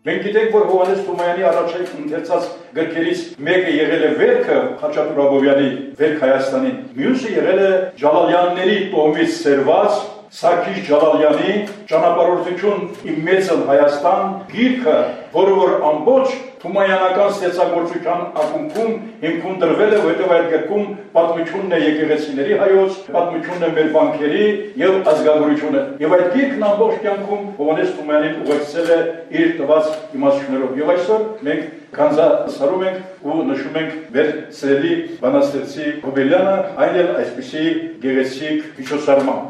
Մենք գիտենք, որ Հովանես Թումանյանի առաջին ընթերցած գրքերից մեկը եղել է Վերքը Խաչատուր Աբովյանի Վերք Հայաստանին։ Մյուսը եղել է Ջալալյանների տոհմից սերված Սարգիս Ջալալյանի ճանապարհորդություն իմ մեծն Հայաստան գիրքը, որը որ ամբողջ Թումանյանական ստեղծագործության ակունքում հիմքում դրվել է, որտեղ այդ գրքում պատմությունն է եկեղեցիների հայոց, պատմությունն է մեր բանկերի եւ ազգագրությունը։ Եվ այդ գիրքն ամբողջ կյանքում Հովանես Թումանյանին ուղեկցել է իր տված իմաստություններով։ Եվ այսօր մենք կանզասարում ենք ու նշում ենք մեր սերելի բանաստեղծի Հոբելյանը, այն էլ այսպիսի գեղեցիկ հիշոսարման։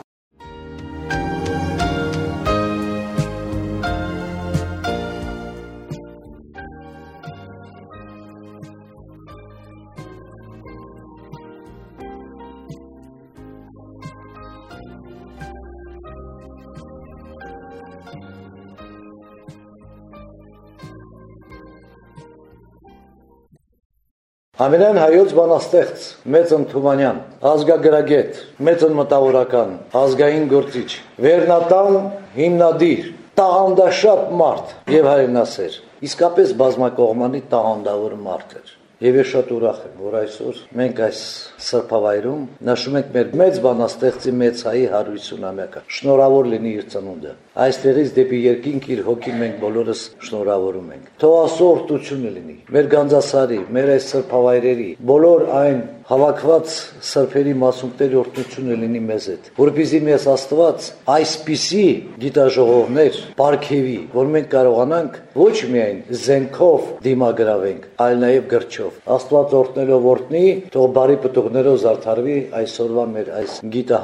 Ամենայն հայոց բանաստեղծ Մեծ Ընթումանյան, ազգագրագետ, մեծ մտավորական, ազգային գործիչ, վերնատան, հիմնադիր, տաղանդաշատ մարդ եւ հայրենասեր։ Իսկապես բազմակողմանի տաղանդավոր մարդ էր։ Եվ ես շատ ուրախ եմ, որ այսօր մենք այս սրբավայրում նշում ենք մեր մեծ բանաստեղծի մեծ հայի 150-ամյակը։ Շնորհավոր լինի իր ծնունդը։ Այստեղից դեպի երկինք իր հոգին մենք բոլորս շնորհավորում ենք։ Թող Աստծո օրհնությունը լինի մեր Գանձասարի, մեր այս սրբավայրերի, բոլոր այն հավաքված սրբերի մասունքների օրհնությունը լինի մեզ հետ, որպեսզի մեզ Աստված այսպիսի գիտաժողովներ ապարգևի, որ մենք կարողանանք ոչ միայն զենքով դիմագրավենք, այլ նաև գրչով։ Աստված օրհնելով օրհնի, թող բարի պտուղներով զարդարվի այսօրվա մեր այս գիտը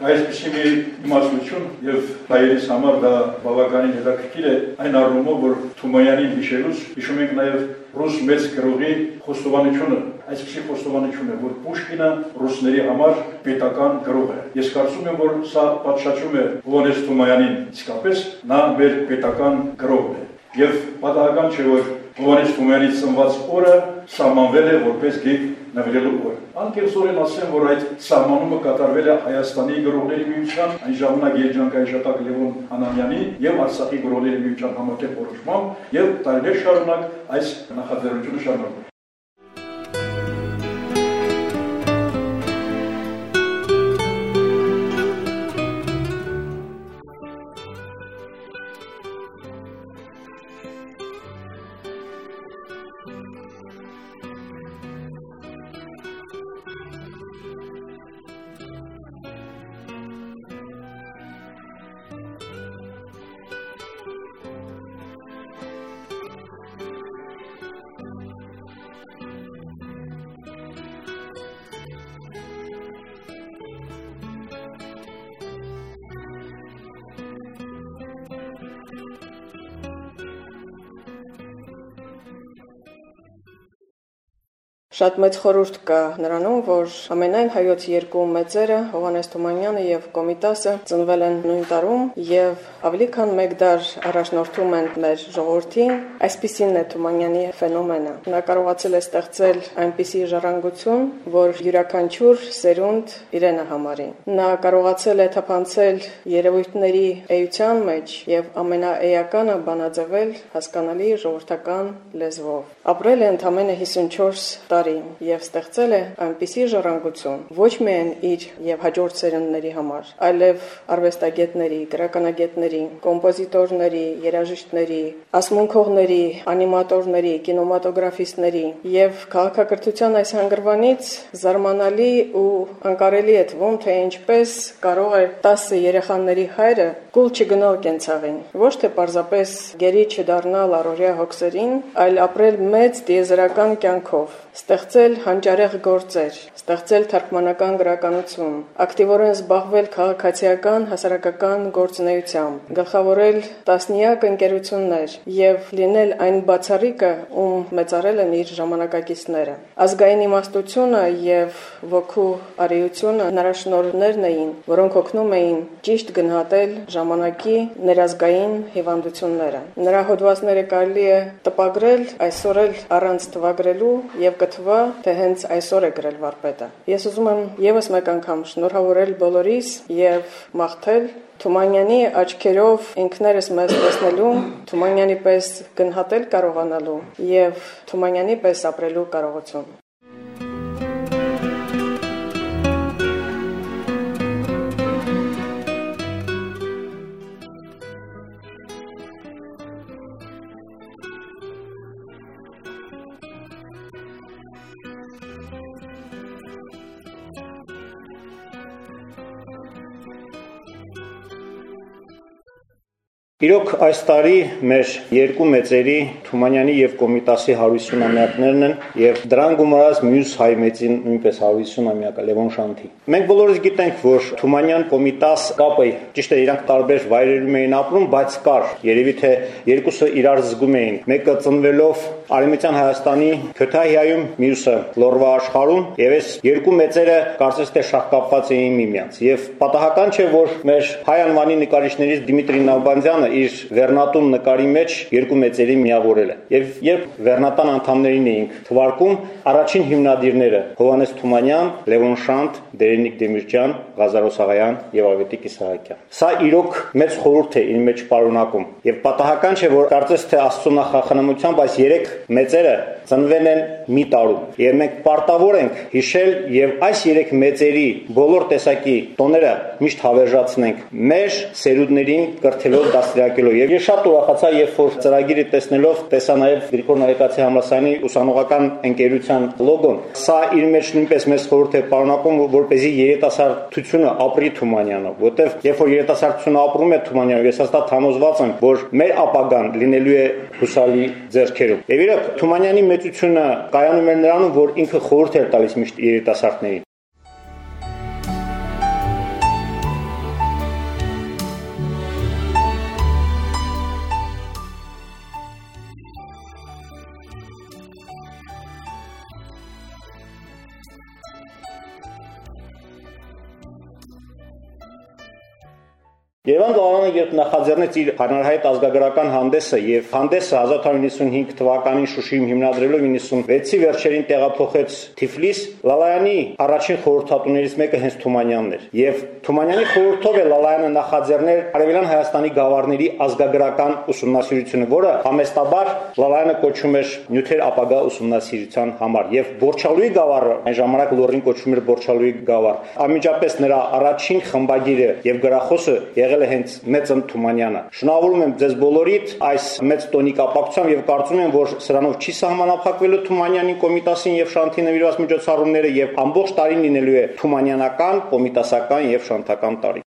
Այսպեսի մի իմաստություն եւ հայերիս համար դա բավականին հետաքրքիր է այն առումով, որ Թումանյանին հիշելուց հիշում ենք նաեւ ռուս մեծ գրողի խոստովանությունը, այսպեսի խոստովանություն է, որ Պուշկինը ռուսների համար պետական գրող է։ Ես կարծում եմ, որ սա պատշաճում է Հովանես Թումանյանին, իսկապես նա մեր պետական գրողն է։ Եվ պատահական չէ, որ Հովանես Թումանյանի ծնված օրը սահմանվել է որպես գիգ նվիրելու օր։ Անկեղծորեն ասեմ, որ այդ սահմանումը կատարվել է Հայաստանի գրողների միության, այն ժամանակ երջանկայի շտակ Լևոն Անանյանի եւ Արցախի գրողների միության համատեղ որոշմամբ եւ տարիներ շարունակ այս նախաձեռնությունը շարունակվում Շատ մեծ խորհուրդ կա նրանում, որ ամենայն հայոց երկու մեծերը Հովանես Թումանյանը եւ Կոմիտասը ծնվել են նույն տարում եւ ավելի քան 1 դար առաջնորդում են մեր ժողովրդին։ Այսպիսին է Թումանյանի ֆենոմենը։ Նա կարողացել է ստեղծել այնպիսի ժառանգություն, որ յուրաքանչյուր սերունդ իրենը համարի։ Նա կարողացել է թափանցել երևույթների էության մեջ եւ ամենաէականը բանաձևել հասկանալի ժողովրդական լեզվով։ Ապրել է ընդամենը 54 տարի տարի եւ ստեղծել է այնպիսի ժառանգություն ոչ միայն իր եւ հաջորդ սերունդների համար, այլև արվեստագետների, գրականագետների, կոմպոզիտորների, երաժիշտների, ասմունքողների, անիմատորների, կինեմատոգրաֆիստների եւ քաղաքակրթության այս հանգրվանից զարմանալի ու անկարելի է թվում, թե ինչպես կարող է 10 երեխաների հայրը կուլ չգնալ կենցաղին, ոչ թե պարզապես գերի չդառնալ առօրյա հոգսերին, այլ ապրել մեծ դիեզերական կյանքով ստեղծել հանճարեղ գործեր, ստեղծել թարգմանական գրականություն, ակտիվորեն զբաղվել քաղաքացիական հասարակական գործունեությամբ, գլխավորել տասնյակ ընկերություններ եւ լինել այն բացառիկը, ում մեծարել են իր ժամանակակիցները։ Ազգային իմաստությունը եւ ոգու արիությունը նրա շնորհներն էին, որոնք օգնում էին ճիշտ գնահատել ժամանակի ներազգային հիվանդությունները։ Նրա հոդվածները կարելի է տպագրել այսօր առանց տվագրելու եւ կթվա, թե հենց այսօր է գրել վարպետը։ Ես ուզում եմ եւս մեկ անգամ շնորհավորել բոլորիս եւ մաղթել Թումանյանի աչքերով ինքներս մեզ տեսնելու, Թումանյանի պես գնահատել կարողանալու եւ Թումանյանի պես ապրելու կարողություն։ Իրոք այս տարի մեր երկու մեծերի Թումանյանի եւ Կոմիտասի 150-ամյակներն են եւ դրան գումարած մյուս հայ մեծին նույնպես 150-ամյակը Լևոն Շանթի։ Մենք բոլորս գիտենք, որ Թումանյան Կոմիտաս կապը ճիշտ է իրանք տարբեր վայրերում էին ապրում, բայց կար։ Երևի թե երկուսը իրար զգում էին։ Մեկը ծնվելով Արեմիցյան Հայաստանի Քյոթայիայում, մյուսը Լորվա աշխարհում եւ այս երկու մեծերը կարծես թե շահկապված էին միմյանց։ Եվ պատահական չէ, որ մեր հայ անվանի նկարիչներից Դիմիտրի Նալբանդյանը իր Վերնատուն նկարի մեջ երկու մեծերի միավորել է։ Եվ երբ Վերնատան անդամներին էինք թվարկում, առաջին հիմնադիրները Հովանես Թումանյան, Լևոն Շանթ, Դերենիկ Դեմիրճյան, Ղազար Օսաղայան եւ Ավետիք Իսահակյան։ Սա իրոք մեծ խորհուրդ է իր մեջ պարունակում եւ պատահական չէ, որ կարծես թե Աստծո նախախնամությամբ այս երեք մեծերը ծնվել են մի տարում եւ մենք պարտավոր ենք հիշել եւ այս երեք մեծերի բոլոր տեսակի տոները միշտ հավերժացնենք մեր սերունդներին կրթելով դաստիարակելով եւ ես շատ ուրախացա երբ որ ծրագիրը տեսնելով տեսա նաեւ Գրիգոր Նարեկացի համալսարանի ուսանողական ընկերության լոգոն սա իր մեջ նույնպես մեծ խորհուրդ է պարունակում որպեսզի երիտասարդությունը ապրի Թումանյանով որտեվ երբ որ երիտասարդությունը ապրում է Թումանյանով ես հաստատ համոզված եմ որ մեր ապագան լինելու է հուսալի ձեռքերում եւ իրոք Թումանյանի մեծությունը կայանում էր նրանում որ ինքը խորհուրդ էր տալիս միշտ երիտասարդներին Երևան գավառանը երբ նախաձեռնեց իր հանրահայտ ազգագրական հանդեսը եւ հանդեսը 1895 թվականին Շուշիում հիմնադրելով 96-ի վերջերին տեղափոխեց Թիֆլիս, Լալայանի առաջին խորհրդատուներից մեկը հենց Թումանյանն էր։ Եվ Թումանյանի խորհրդով է Լալայանը նախաձեռնել Արևելյան Հայաստանի գավառների ազգագրական ուսումնասիրությունը, որը համեստաբար Լալայանը կոչում էր նյութեր ապագա ուսումնասիրության համար եւ Բորչալուի գավառը այն ժամանակ Լոռին կոչվում էր Բորչալուի գավառ։ Անմիջապես նրա առաջին խմբագիրը եւ գրախոսը եղել է հենց Մեծն Թումանյանը։ Շնորհավորում եմ ձեզ բոլորիդ այս մեծ տոնի կապակցությամբ եւ կարծում եմ, որ սրանով չի սահմանափակվելու Թումանյանի կոմիտասին եւ Շանթի նվիրված միջոցառումները եւ ամբողջ տարին լինելու է Թումանյանական, կոմիտասական եւ շանթական տարի։